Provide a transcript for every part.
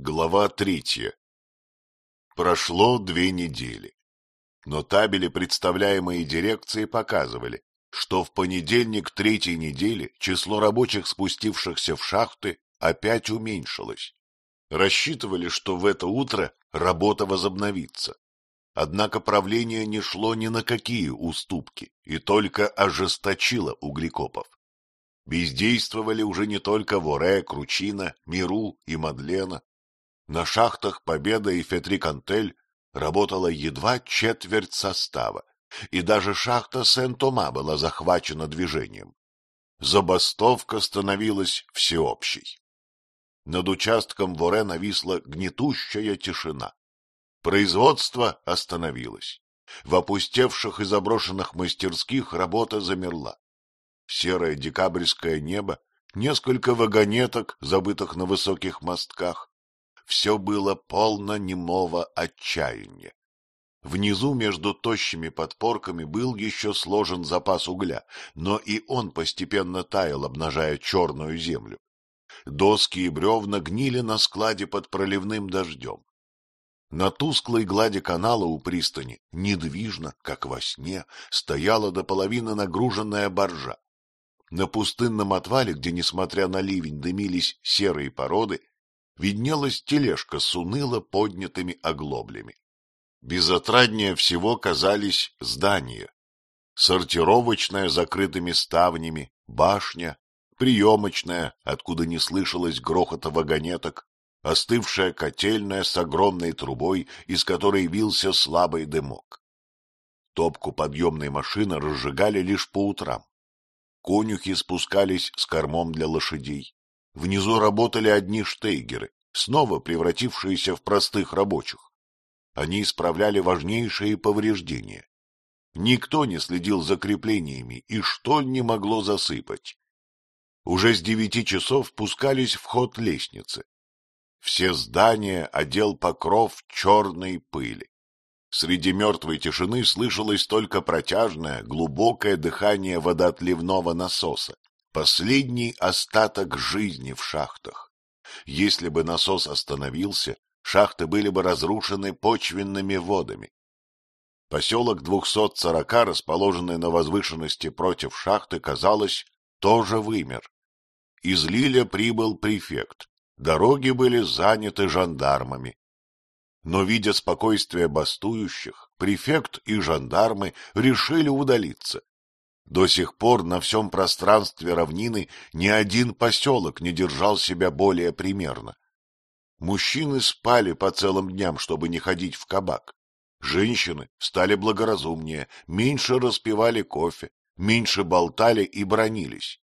Глава третья. Прошло две недели. Но табели, представляемые дирекцией, показывали, что в понедельник третьей недели число рабочих, спустившихся в шахты, опять уменьшилось. Рассчитывали, что в это утро работа возобновится. Однако правление не шло ни на какие уступки и только ожесточило углекопов. Бездействовали уже не только Воре, Кручина, Миру и Мадлена, на шахтах Победа и Фетрикантель работала едва четверть состава, и даже шахта Сен-Тома была захвачена движением. Забастовка становилась всеобщей. Над участком Воре нависла гнетущая тишина. Производство остановилось. В опустевших и заброшенных мастерских работа замерла. Серое декабрьское небо, несколько вагонеток, забытых на высоких мостках, все было полно немого отчаяния. Внизу между тощими подпорками был еще сложен запас угля, но и он постепенно таял, обнажая черную землю. Доски и бревна гнили на складе под проливным дождем. На тусклой глади канала у пристани, недвижно, как во сне, стояла до половины нагруженная баржа. На пустынном отвале, где, несмотря на ливень, дымились серые породы, виднелась тележка с уныло поднятыми оглоблями. Безотраднее всего казались здания. Сортировочная закрытыми ставнями, башня, приемочная, откуда не слышалось грохота вагонеток, остывшая котельная с огромной трубой, из которой вился слабый дымок. Топку подъемной машины разжигали лишь по утрам. Конюхи спускались с кормом для лошадей. Внизу работали одни штейгеры, снова превратившиеся в простых рабочих. Они исправляли важнейшие повреждения. Никто не следил за креплениями, и что не могло засыпать. Уже с девяти часов пускались в ход лестницы. Все здания одел покров черной пыли. Среди мертвой тишины слышалось только протяжное, глубокое дыхание водоотливного насоса. Последний остаток жизни в шахтах. Если бы насос остановился, шахты были бы разрушены почвенными водами. Поселок 240, расположенный на возвышенности против шахты, казалось, тоже вымер. Из Лиля прибыл префект. Дороги были заняты жандармами. Но, видя спокойствие бастующих, префект и жандармы решили удалиться. До сих пор на всем пространстве равнины ни один поселок не держал себя более примерно. Мужчины спали по целым дням, чтобы не ходить в кабак. Женщины стали благоразумнее, меньше распивали кофе, меньше болтали и бронились.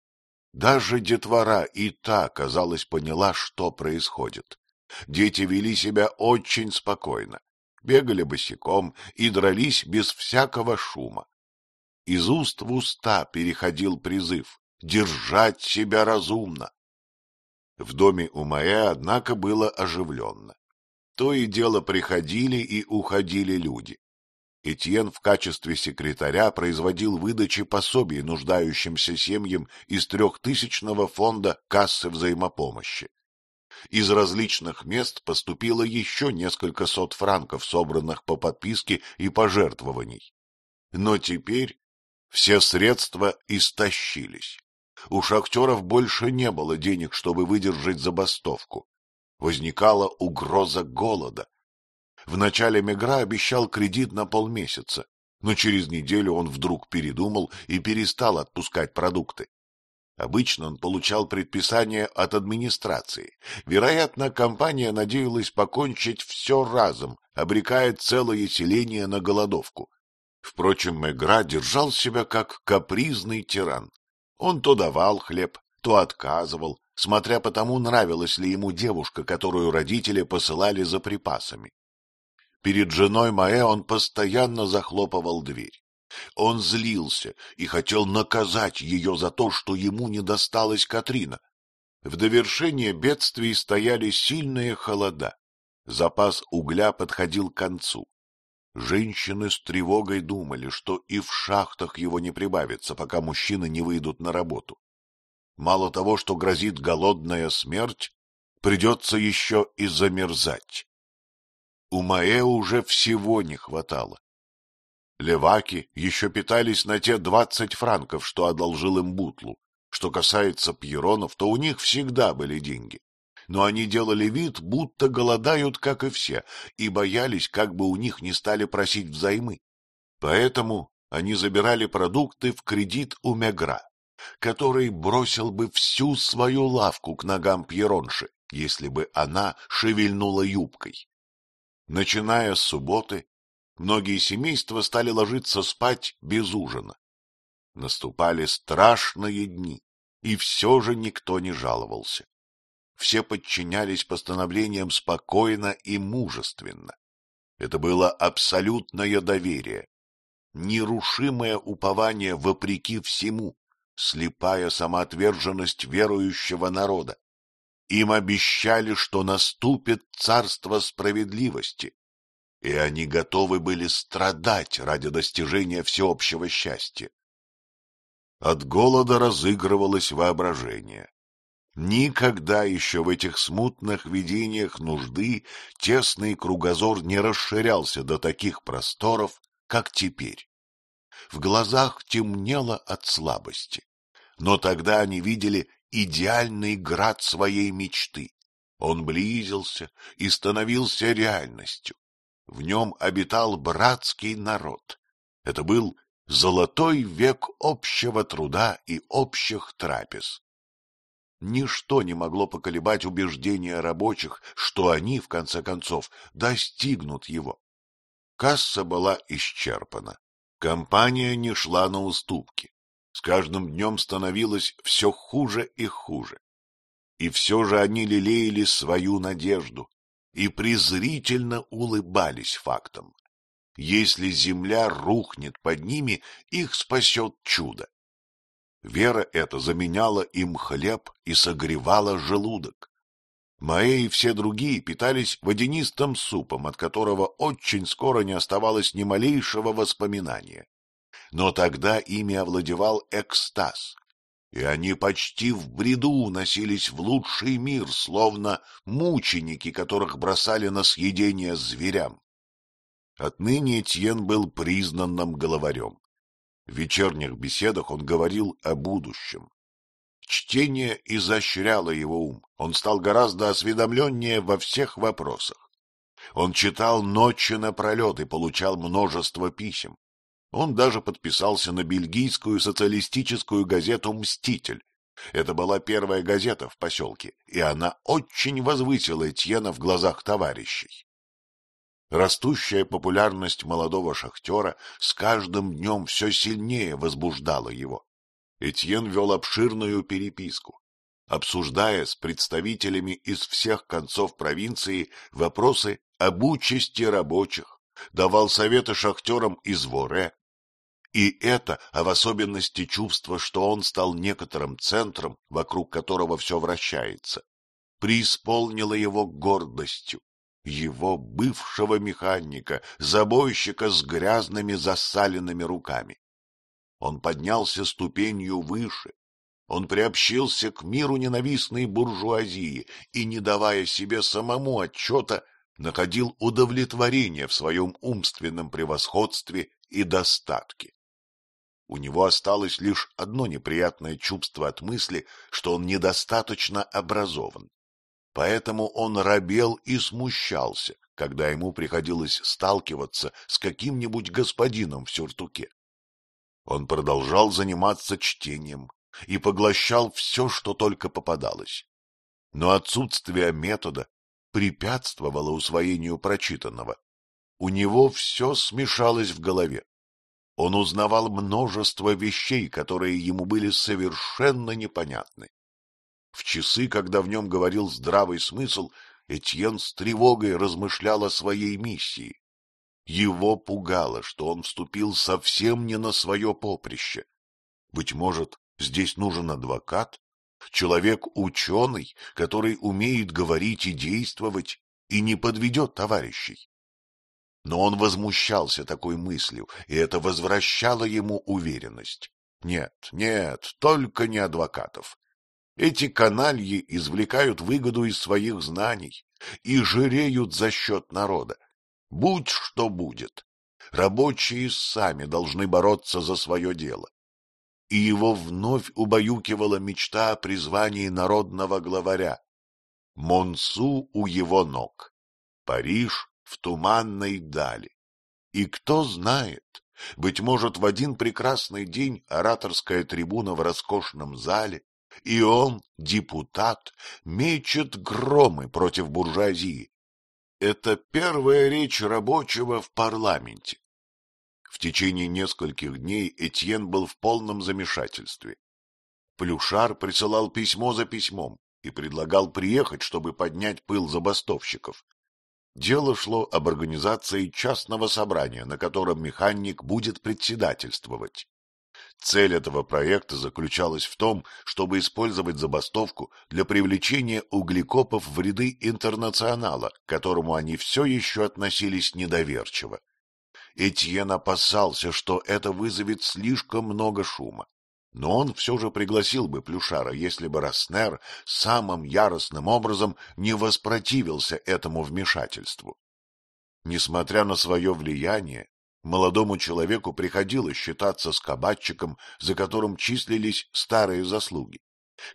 Даже детвора и та, казалось, поняла, что происходит. Дети вели себя очень спокойно, бегали босиком и дрались без всякого шума. Из уст в уста переходил призыв «держать себя разумно». В доме у Маэ, однако, было оживленно. То и дело приходили и уходили люди. Этьен в качестве секретаря производил выдачи пособий нуждающимся семьям из трехтысячного фонда кассы взаимопомощи. Из различных мест поступило еще несколько сот франков, собранных по подписке и пожертвований. Но теперь все средства истощились. У шахтеров больше не было денег, чтобы выдержать забастовку. Возникала угроза голода. Вначале Мегра обещал кредит на полмесяца, но через неделю он вдруг передумал и перестал отпускать продукты. Обычно он получал предписание от администрации. Вероятно, компания надеялась покончить все разом, обрекая целое селение на голодовку. Впрочем, Мегра держал себя как капризный тиран. Он то давал хлеб, то отказывал, смотря по тому, нравилась ли ему девушка, которую родители посылали за припасами. Перед женой Маэ он постоянно захлопывал дверь. Он злился и хотел наказать ее за то, что ему не досталась Катрина. В довершение бедствий стояли сильные холода. Запас угля подходил к концу. Женщины с тревогой думали, что и в шахтах его не прибавится, пока мужчины не выйдут на работу. Мало того, что грозит голодная смерть, придется еще и замерзать. У Маэ уже всего не хватало. Леваки еще питались на те двадцать франков, что одолжил им Бутлу. Что касается пьеронов, то у них всегда были деньги. Но они делали вид, будто голодают, как и все, и боялись, как бы у них не стали просить взаймы. Поэтому они забирали продукты в кредит у Мегра, который бросил бы всю свою лавку к ногам Пьеронши, если бы она шевельнула юбкой. Начиная с субботы, многие семейства стали ложиться спать без ужина. Наступали страшные дни, и все же никто не жаловался. Все подчинялись постановлениям спокойно и мужественно. Это было абсолютное доверие, нерушимое упование вопреки всему, слепая самоотверженность верующего народа. Им обещали, что наступит царство справедливости, и они готовы были страдать ради достижения всеобщего счастья. От голода разыгрывалось воображение. Никогда еще в этих смутных видениях нужды тесный кругозор не расширялся до таких просторов, как теперь. В глазах темнело от слабости, но тогда они видели идеальный град своей мечты. Он близился и становился реальностью. В нем обитал братский народ. Это был золотой век общего труда и общих трапез. Ничто не могло поколебать убеждения рабочих, что они, в конце концов, достигнут его. Касса была исчерпана. Компания не шла на уступки. С каждым днем становилось все хуже и хуже. И все же они лелеяли свою надежду и презрительно улыбались фактам. Если земля рухнет под ними, их спасет чудо. Вера эта заменяла им хлеб и согревала желудок. Маэ и все другие питались водянистым супом, от которого очень скоро не оставалось ни малейшего воспоминания. Но тогда ими овладевал экстаз, и они почти в бреду носились в лучший мир, словно мученики, которых бросали на съедение зверям. Отныне Этьен был признанным головарем. В вечерних беседах он говорил о будущем. Чтение изощряло его ум, он стал гораздо осведомленнее во всех вопросах. Он читал ночи напролет и получал множество писем. Он даже подписался на бельгийскую социалистическую газету «Мститель». Это была первая газета в поселке, и она очень возвысила Этьена в глазах товарищей. Растущая популярность молодого шахтера с каждым днем все сильнее возбуждала его. Этьен вел обширную переписку, обсуждая с представителями из всех концов провинции вопросы об участи рабочих, давал советы шахтерам из Воре. И это, а в особенности чувство, что он стал некоторым центром, вокруг которого все вращается, преисполнило его гордостью его бывшего механика, забойщика с грязными засаленными руками. Он поднялся ступенью выше, он приобщился к миру ненавистной буржуазии и, не давая себе самому отчета, находил удовлетворение в своем умственном превосходстве и достатке. У него осталось лишь одно неприятное чувство от мысли, что он недостаточно образован. Поэтому он робел и смущался, когда ему приходилось сталкиваться с каким-нибудь господином в сюртуке. Он продолжал заниматься чтением и поглощал все, что только попадалось. Но отсутствие метода препятствовало усвоению прочитанного. У него все смешалось в голове. Он узнавал множество вещей, которые ему были совершенно непонятны. В часы, когда в нем говорил здравый смысл, Этьен с тревогой размышлял о своей миссии. Его пугало, что он вступил совсем не на свое поприще. Быть может, здесь нужен адвокат, человек-ученый, который умеет говорить и действовать и не подведет товарищей. Но он возмущался такой мыслью, и это возвращало ему уверенность. Нет, нет, только не адвокатов. Эти канальи извлекают выгоду из своих знаний и жиреют за счет народа. Будь что будет, рабочие сами должны бороться за свое дело. И его вновь убаюкивала мечта о призвании народного главаря. Монсу у его ног, Париж в туманной дали. И кто знает, быть может, в один прекрасный день ораторская трибуна в роскошном зале, и он, депутат, мечет громы против буржуазии. Это первая речь рабочего в парламенте. В течение нескольких дней Этьен был в полном замешательстве. Плюшар присылал письмо за письмом и предлагал приехать, чтобы поднять пыл забастовщиков. Дело шло об организации частного собрания, на котором механик будет председательствовать. Цель этого проекта заключалась в том, чтобы использовать забастовку для привлечения углекопов в ряды интернационала, к которому они все еще относились недоверчиво. Этьен опасался, что это вызовет слишком много шума. Но он все же пригласил бы Плюшара, если бы Роснер самым яростным образом не воспротивился этому вмешательству. Несмотря на свое влияние, молодому человеку приходилось считаться с за которым числились старые заслуги.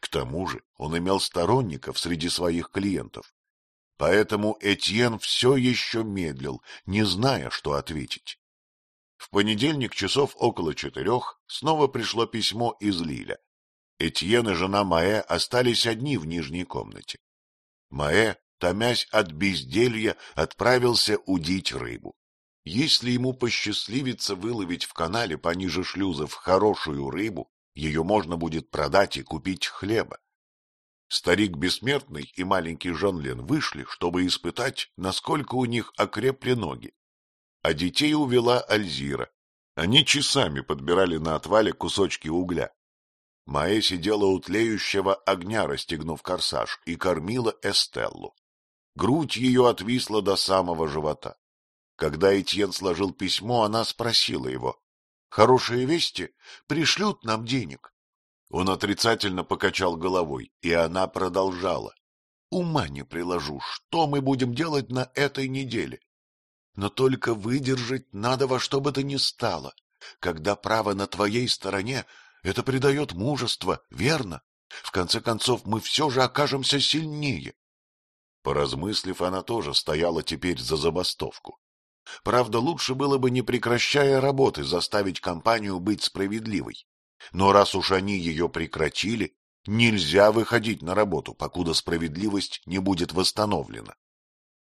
К тому же он имел сторонников среди своих клиентов. Поэтому Этьен все еще медлил, не зная, что ответить. В понедельник часов около четырех снова пришло письмо из Лиля. Этьен и жена Маэ остались одни в нижней комнате. Маэ, томясь от безделья, отправился удить рыбу. Если ему посчастливится выловить в канале пониже шлюзов хорошую рыбу, ее можно будет продать и купить хлеба. Старик Бессмертный и маленький Жан-Лен вышли, чтобы испытать, насколько у них окрепли ноги а детей увела Альзира. Они часами подбирали на отвале кусочки угля. Маэ сидела у тлеющего огня, расстегнув корсаж, и кормила Эстеллу. Грудь ее отвисла до самого живота. Когда Этьен сложил письмо, она спросила его. — Хорошие вести? Пришлют нам денег? Он отрицательно покачал головой, и она продолжала. — Ума не приложу, что мы будем делать на этой неделе? Но только выдержать надо во что бы то ни стало. Когда право на твоей стороне, это придает мужество, верно? В конце концов, мы все же окажемся сильнее. Поразмыслив, она тоже стояла теперь за забастовку. Правда, лучше было бы, не прекращая работы, заставить компанию быть справедливой. Но раз уж они ее прекратили, нельзя выходить на работу, покуда справедливость не будет восстановлена.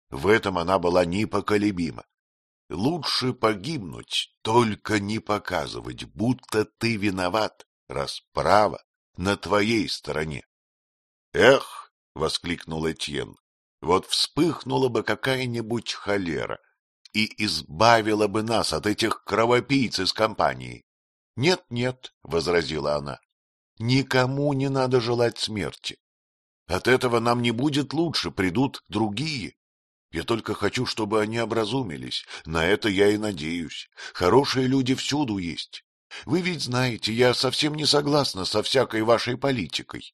В этом она была непоколебима. Лучше погибнуть, только не показывать, будто ты виноват, раз право на твоей стороне. — Эх! — воскликнул Этьен. — Вот вспыхнула бы какая-нибудь холера и избавила бы нас от этих кровопийц из компании. «Нет, — Нет-нет, — возразила она, — никому не надо желать смерти. От этого нам не будет лучше, придут другие. Я только хочу, чтобы они образумились. На это я и надеюсь. Хорошие люди всюду есть. Вы ведь знаете, я совсем не согласна со всякой вашей политикой.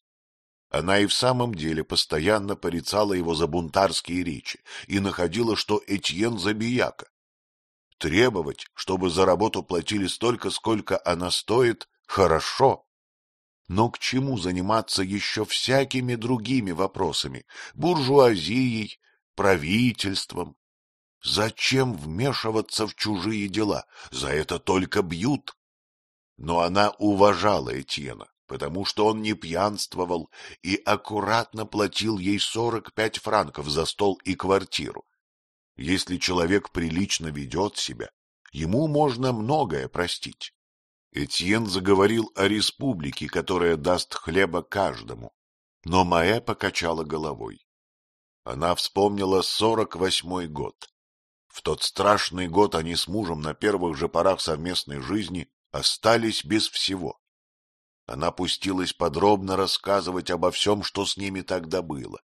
Она и в самом деле постоянно порицала его за бунтарские речи и находила, что Этьен забияка. Требовать, чтобы за работу платили столько, сколько она стоит, хорошо. Но к чему заниматься еще всякими другими вопросами, буржуазией, правительством. Зачем вмешиваться в чужие дела? За это только бьют. Но она уважала Этьена, потому что он не пьянствовал и аккуратно платил ей сорок пять франков за стол и квартиру. Если человек прилично ведет себя, ему можно многое простить. Этьен заговорил о республике, которая даст хлеба каждому, но Маэ покачала головой. Она вспомнила сорок восьмой год. В тот страшный год они с мужем на первых же порах совместной жизни остались без всего. Она пустилась подробно рассказывать обо всем, что с ними тогда было.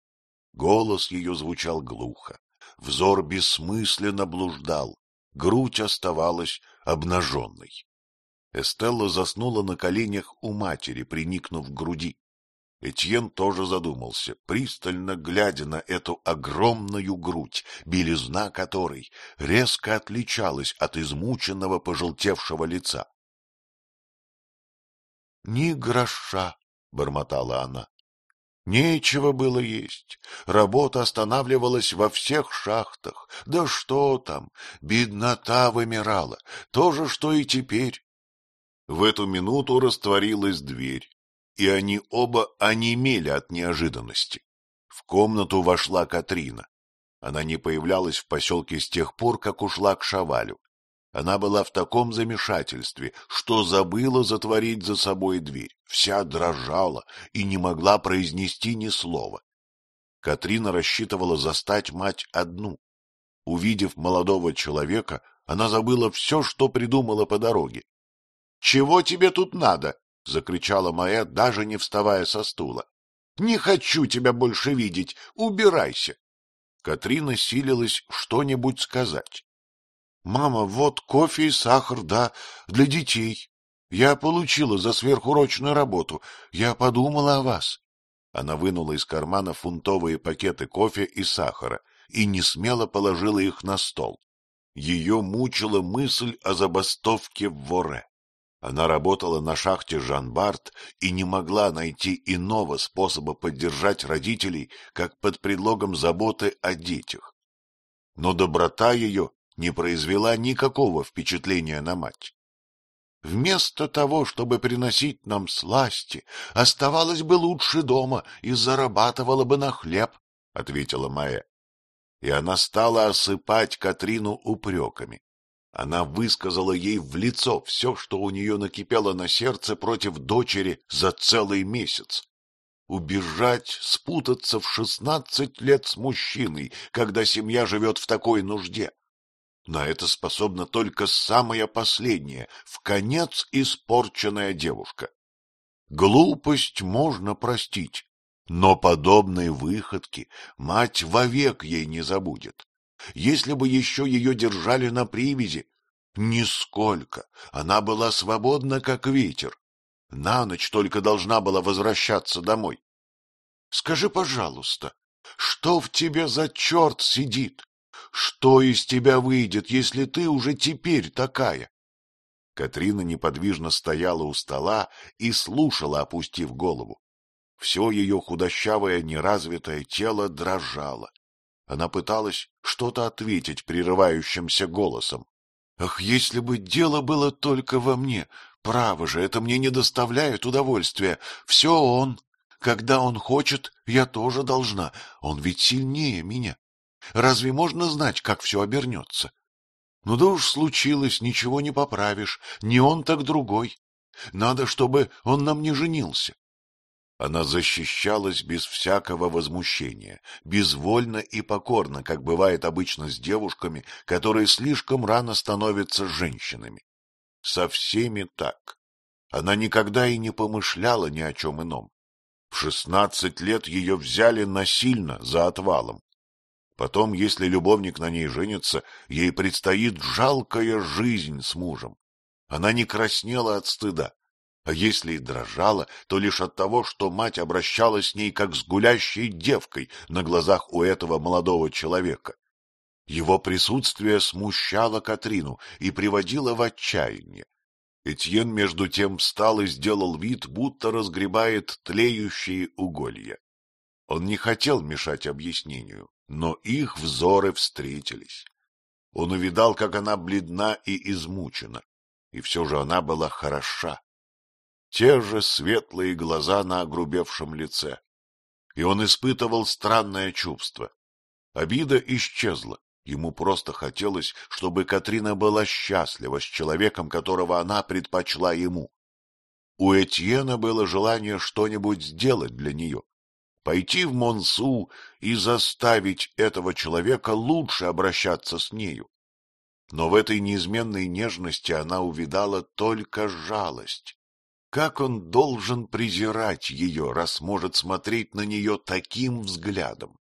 Голос ее звучал глухо, взор бессмысленно блуждал, грудь оставалась обнаженной. Эстелла заснула на коленях у матери, приникнув к груди. Этьен тоже задумался, пристально глядя на эту огромную грудь, белизна которой резко отличалась от измученного пожелтевшего лица. — Ни гроша, — бормотала она. Нечего было есть. Работа останавливалась во всех шахтах. Да что там, беднота вымирала. То же, что и теперь. В эту минуту растворилась дверь, и они оба онемели от неожиданности. В комнату вошла Катрина. Она не появлялась в поселке с тех пор, как ушла к Шавалю. Она была в таком замешательстве, что забыла затворить за собой дверь, вся дрожала и не могла произнести ни слова. Катрина рассчитывала застать мать одну. Увидев молодого человека, она забыла все, что придумала по дороге. — Чего тебе тут надо? — закричала Майя, даже не вставая со стула. — Не хочу тебя больше видеть, убирайся. Катрина силилась что-нибудь сказать. Мама, вот кофе и сахар, да, для детей. Я получила за сверхурочную работу. Я подумала о вас. Она вынула из кармана фунтовые пакеты кофе и сахара и не смело положила их на стол. Ее мучила мысль о забастовке в Воре. Она работала на шахте Жан-Барт и не могла найти иного способа поддержать родителей, как под предлогом заботы о детях. Но доброта ее не произвела никакого впечатления на мать. Вместо того, чтобы приносить нам сласти, оставалось бы лучше дома и зарабатывала бы на хлеб, — ответила Майя. И она стала осыпать Катрину упреками. Она высказала ей в лицо все, что у нее накипело на сердце против дочери за целый месяц. Убежать, спутаться в шестнадцать лет с мужчиной, когда семья живет в такой нужде. На это способна только самая последняя, в конец испорченная девушка. Глупость можно простить, но подобные выходки мать вовек ей не забудет. Если бы еще ее держали на привязи, нисколько, она была свободна, как ветер. На ночь только должна была возвращаться домой. Скажи, пожалуйста, что в тебе за черт сидит? Что из тебя выйдет, если ты уже теперь такая? Катрина неподвижно стояла у стола и слушала, опустив голову. Все ее худощавое, неразвитое тело дрожало. Она пыталась что-то ответить прерывающимся голосом. «Ах, если бы дело было только во мне! Право же, это мне не доставляет удовольствия. Все он. Когда он хочет, я тоже должна. Он ведь сильнее меня. Разве можно знать, как все обернется? Ну да уж случилось, ничего не поправишь, не он, так другой. Надо, чтобы он нам не женился. Она защищалась без всякого возмущения, безвольно и покорно, как бывает обычно с девушками, которые слишком рано становятся женщинами. Со всеми так. Она никогда и не помышляла ни о чем ином. В шестнадцать лет ее взяли насильно за отвалом. Потом, если любовник на ней женится, ей предстоит жалкая жизнь с мужем. Она не краснела от стыда, а если и дрожала, то лишь от того, что мать обращалась с ней как с гулящей девкой на глазах у этого молодого человека. Его присутствие смущало Катрину и приводило в отчаяние. Этьен, между тем, встал и сделал вид, будто разгребает тлеющие уголья. Он не хотел мешать объяснению, но их взоры встретились. Он увидал, как она бледна и измучена, и все же она была хороша. Те же светлые глаза на огрубевшем лице. И он испытывал странное чувство. Обида исчезла. Ему просто хотелось, чтобы Катрина была счастлива с человеком, которого она предпочла ему. У Этьена было желание что-нибудь сделать для нее, пойти в Монсу и заставить этого человека лучше обращаться с нею. Но в этой неизменной нежности она увидала только жалость. Как он должен презирать ее, раз может смотреть на нее таким взглядом?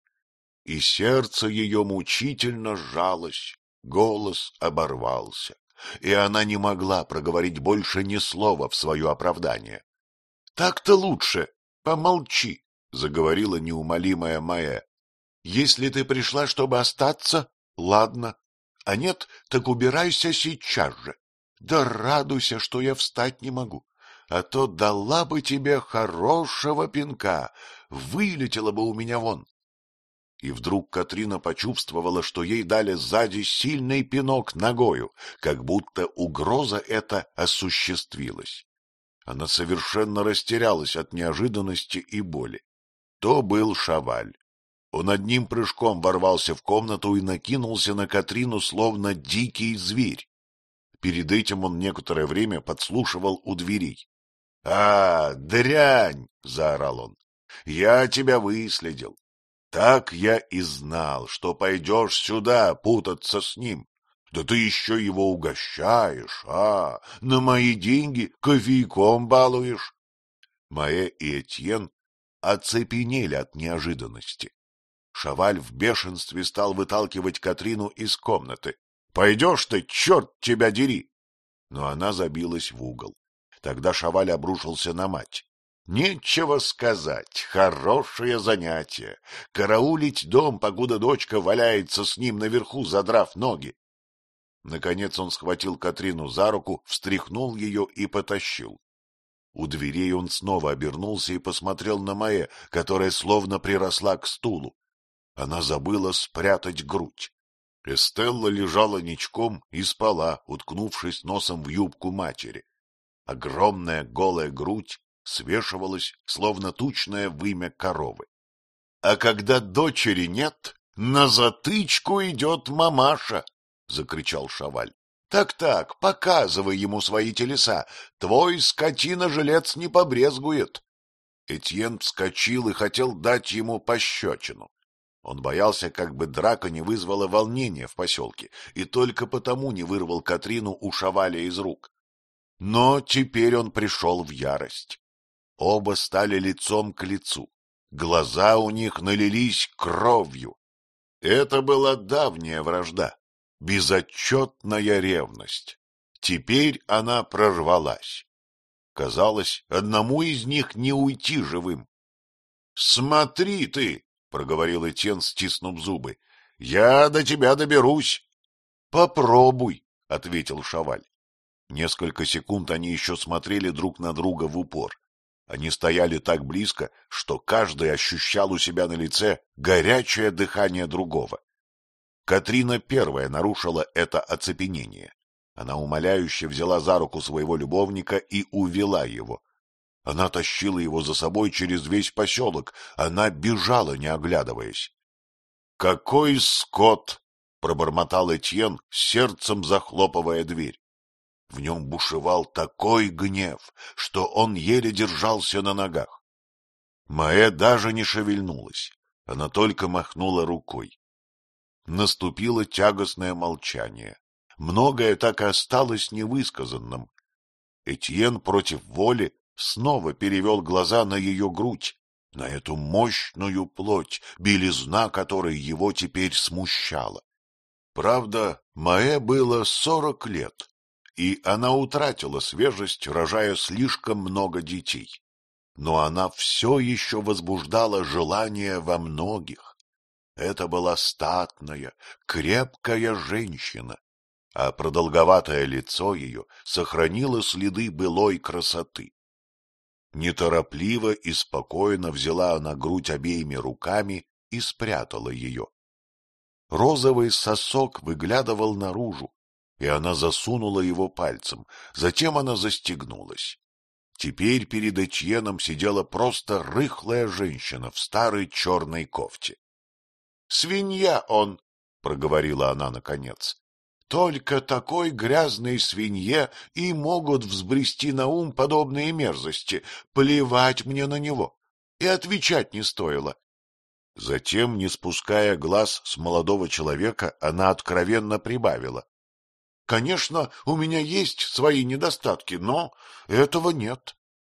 И сердце ее мучительно сжалось, голос оборвался, и она не могла проговорить больше ни слова в свое оправдание. — Так-то лучше, Помолчи, — заговорила неумолимая Майя. — Если ты пришла, чтобы остаться, ладно, а нет, так убирайся сейчас же. Да радуйся, что я встать не могу, а то дала бы тебе хорошего пинка, вылетела бы у меня вон. И вдруг Катрина почувствовала, что ей дали сзади сильный пинок ногою, как будто угроза эта осуществилась. Она совершенно растерялась от неожиданности и боли. То был Шаваль. Он одним прыжком ворвался в комнату и накинулся на Катрину, словно дикий зверь. Перед этим он некоторое время подслушивал у дверей. — А, дрянь! — заорал он. — Я тебя выследил. Так я и знал, что пойдешь сюда путаться с ним. Да ты еще его угощаешь, а, на мои деньги кофейком балуешь. Маэ и Этьен оцепенели от неожиданности. Шаваль в бешенстве стал выталкивать Катрину из комнаты. — Пойдешь ты, черт тебя дери! Но она забилась в угол. Тогда Шаваль обрушился на мать. Нечего сказать, хорошее занятие. Караулить дом, покуда дочка валяется с ним наверху, задрав ноги. Наконец он схватил Катрину за руку, встряхнул ее и потащил. У дверей он снова обернулся и посмотрел на Маэ, которая словно приросла к стулу. Она забыла спрятать грудь. Эстелла лежала ничком и спала, уткнувшись носом в юбку матери. Огромная голая грудь свешивалась, словно тучное вымя коровы. А когда дочери нет, на затычку идет мамаша, — закричал Шаваль. Так-так, показывай ему свои телеса. Твой скотина-жилец не побрезгует. Этьен вскочил и хотел дать ему пощечину. Он боялся, как бы драка не вызвала волнения в поселке, и только потому не вырвал Катрину у Шаваля из рук. Но теперь он пришел в ярость. Оба стали лицом к лицу. Глаза у них налились кровью. Это была давняя вражда, безотчетная ревность. Теперь она прорвалась. Казалось, одному из них не уйти живым. — Смотри ты, — проговорил Этьен, стиснув зубы, — я до тебя доберусь. — Попробуй, — ответил Шаваль. Несколько секунд они еще смотрели друг на друга в упор. Они стояли так близко, что каждый ощущал у себя на лице горячее дыхание другого. Катрина первая нарушила это оцепенение. Она умоляюще взяла за руку своего любовника и увела его. Она тащила его за собой через весь поселок, она бежала, не оглядываясь. — Какой скот! — пробормотал Этьен, сердцем захлопывая дверь. В нем бушевал такой гнев, что он еле держался на ногах. Маэ даже не шевельнулась, она только махнула рукой. Наступило тягостное молчание. Многое так и осталось невысказанным. Этьен против воли снова перевел глаза на ее грудь, на эту мощную плоть, белизна которой его теперь смущала. Правда, Маэ было сорок лет, и она утратила свежесть, рожая слишком много детей. Но она все еще возбуждала желание во многих. Это была статная, крепкая женщина, а продолговатое лицо ее сохранило следы былой красоты. Неторопливо и спокойно взяла она грудь обеими руками и спрятала ее. Розовый сосок выглядывал наружу, и она засунула его пальцем. Затем она застегнулась. Теперь перед Этьеном сидела просто рыхлая женщина в старой черной кофте. — Свинья он, — проговорила она наконец. — Только такой грязной свинье и могут взбрести на ум подобные мерзости. Плевать мне на него. И отвечать не стоило. Затем, не спуская глаз с молодого человека, она откровенно прибавила. Конечно, у меня есть свои недостатки, но этого нет.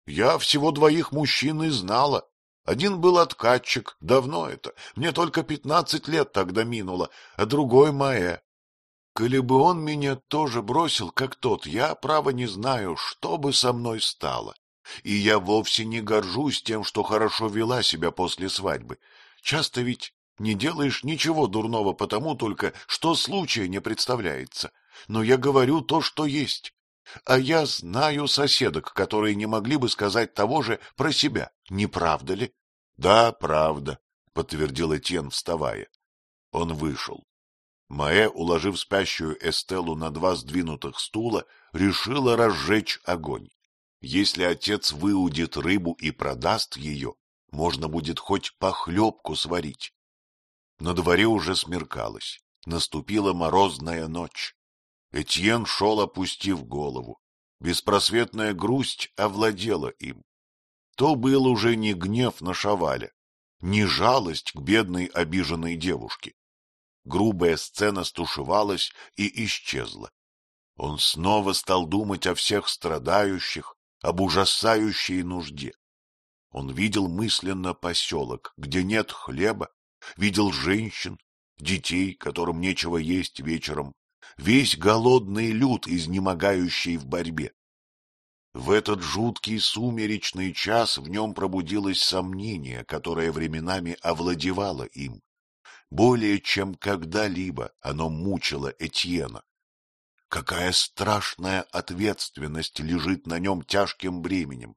Я всего двоих мужчин и знала. Один был откатчик, давно это, мне только пятнадцать лет тогда минуло, а другой Маэ. Коли бы он меня тоже бросил, как тот, я, право, не знаю, что бы со мной стало. И я вовсе не горжусь тем, что хорошо вела себя после свадьбы. Часто ведь не делаешь ничего дурного потому только, что случая не представляется. Но я говорю то, что есть. А я знаю соседок, которые не могли бы сказать того же про себя, не правда ли? — Да, правда, — подтвердил Этьен, вставая. Он вышел. Маэ, уложив спящую Эстеллу на два сдвинутых стула, решила разжечь огонь. Если отец выудит рыбу и продаст ее, можно будет хоть похлебку сварить. На дворе уже смеркалось, наступила морозная ночь. Этьен шел, опустив голову. Беспросветная грусть овладела им. То был уже не гнев на Шаваля, не жалость к бедной обиженной девушке. Грубая сцена стушевалась и исчезла. Он снова стал думать о всех страдающих, об ужасающей нужде. Он видел мысленно поселок, где нет хлеба, видел женщин, детей, которым нечего есть вечером, весь голодный люд, изнемогающий в борьбе. В этот жуткий сумеречный час в нем пробудилось сомнение, которое временами овладевало им. Более чем когда-либо оно мучило Этьена. Какая страшная ответственность лежит на нем тяжким бременем.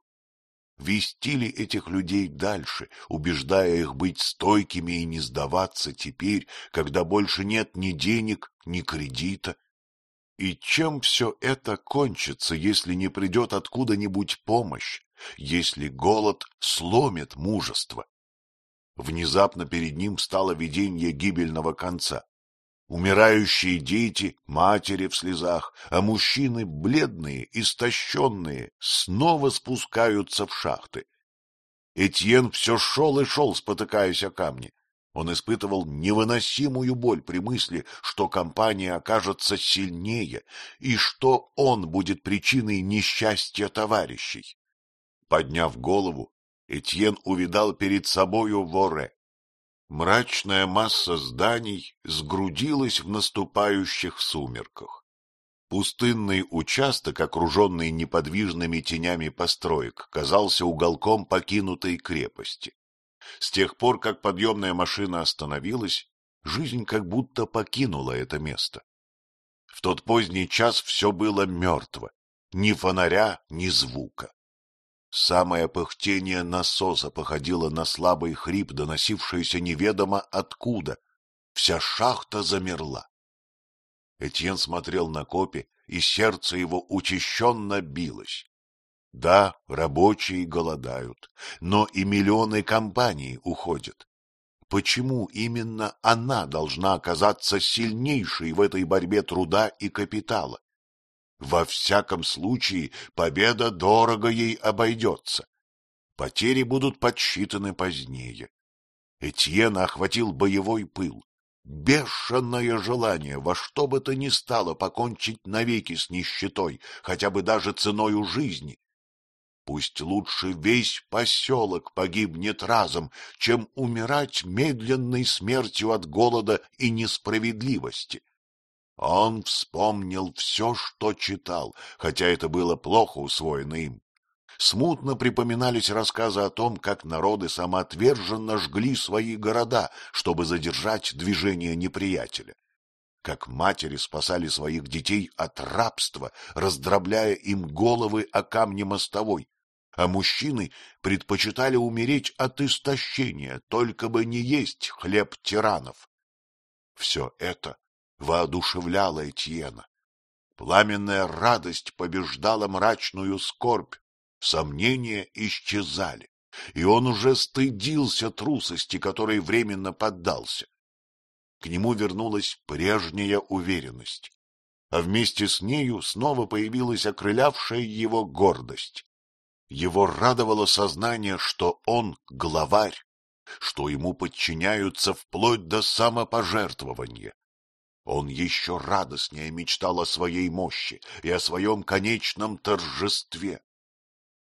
Вести ли этих людей дальше, убеждая их быть стойкими и не сдаваться теперь, когда больше нет ни денег, ни кредита? И чем все это кончится, если не придет откуда-нибудь помощь, если голод сломит мужество? Внезапно перед ним стало видение гибельного конца. Умирающие дети, матери в слезах, а мужчины, бледные, истощенные, снова спускаются в шахты. Этьен все шел и шел, спотыкаясь о камни. Он испытывал невыносимую боль при мысли, что компания окажется сильнее и что он будет причиной несчастья товарищей. Подняв голову, Этьен увидал перед собою воре. Мрачная масса зданий сгрудилась в наступающих сумерках. Пустынный участок, окруженный неподвижными тенями построек, казался уголком покинутой крепости. С тех пор, как подъемная машина остановилась, жизнь как будто покинула это место. В тот поздний час все было мертво, ни фонаря, ни звука. Самое пыхтение насоса походило на слабый хрип, доносившийся неведомо откуда. Вся шахта замерла. Этьен смотрел на копи, и сердце его учащенно билось. Да, рабочие голодают, но и миллионы компаний уходят. Почему именно она должна оказаться сильнейшей в этой борьбе труда и капитала? Во всяком случае, победа дорого ей обойдется. Потери будут подсчитаны позднее. Этьена охватил боевой пыл, бешеное желание во что бы то ни стало покончить навеки с нищетой, хотя бы даже ценою жизни. Пусть лучше весь поселок погибнет разом, чем умирать медленной смертью от голода и несправедливости. Он вспомнил все, что читал, хотя это было плохо усвоено им. Смутно припоминались рассказы о том, как народы самоотверженно жгли свои города, чтобы задержать движение неприятеля. Как матери спасали своих детей от рабства, раздробляя им головы о камне мостовой, а мужчины предпочитали умереть от истощения, только бы не есть хлеб тиранов. Все это воодушевляла Этьена. Пламенная радость побеждала мрачную скорбь, сомнения исчезали, и он уже стыдился трусости, которой временно поддался. К нему вернулась прежняя уверенность, а вместе с нею снова появилась окрылявшая его гордость. Его радовало сознание, что он главарь, что ему подчиняются вплоть до самопожертвования, он еще радостнее мечтал о своей мощи и о своем конечном торжестве.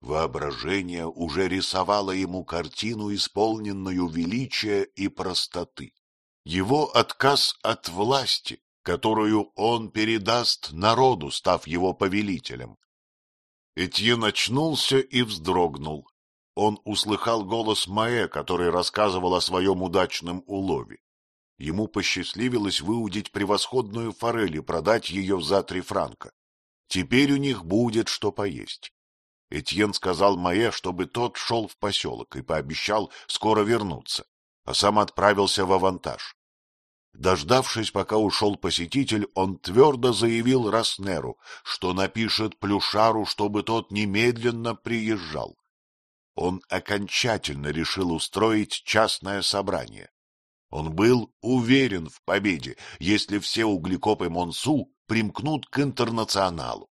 Воображение уже рисовало ему картину, исполненную величия и простоты. Его отказ от власти, которую он передаст народу, став его повелителем. Этьен очнулся и вздрогнул. Он услыхал голос Маэ, который рассказывал о своем удачном улове. Ему посчастливилось выудить превосходную форель и продать ее за три франка. Теперь у них будет что поесть. Этьен сказал Маэ, чтобы тот шел в поселок и пообещал скоро вернуться, а сам отправился в авантаж. Дождавшись, пока ушел посетитель, он твердо заявил Раснеру, что напишет Плюшару, чтобы тот немедленно приезжал. Он окончательно решил устроить частное собрание. Он был уверен в победе, если все углекопы Монсу примкнут к интернационалу.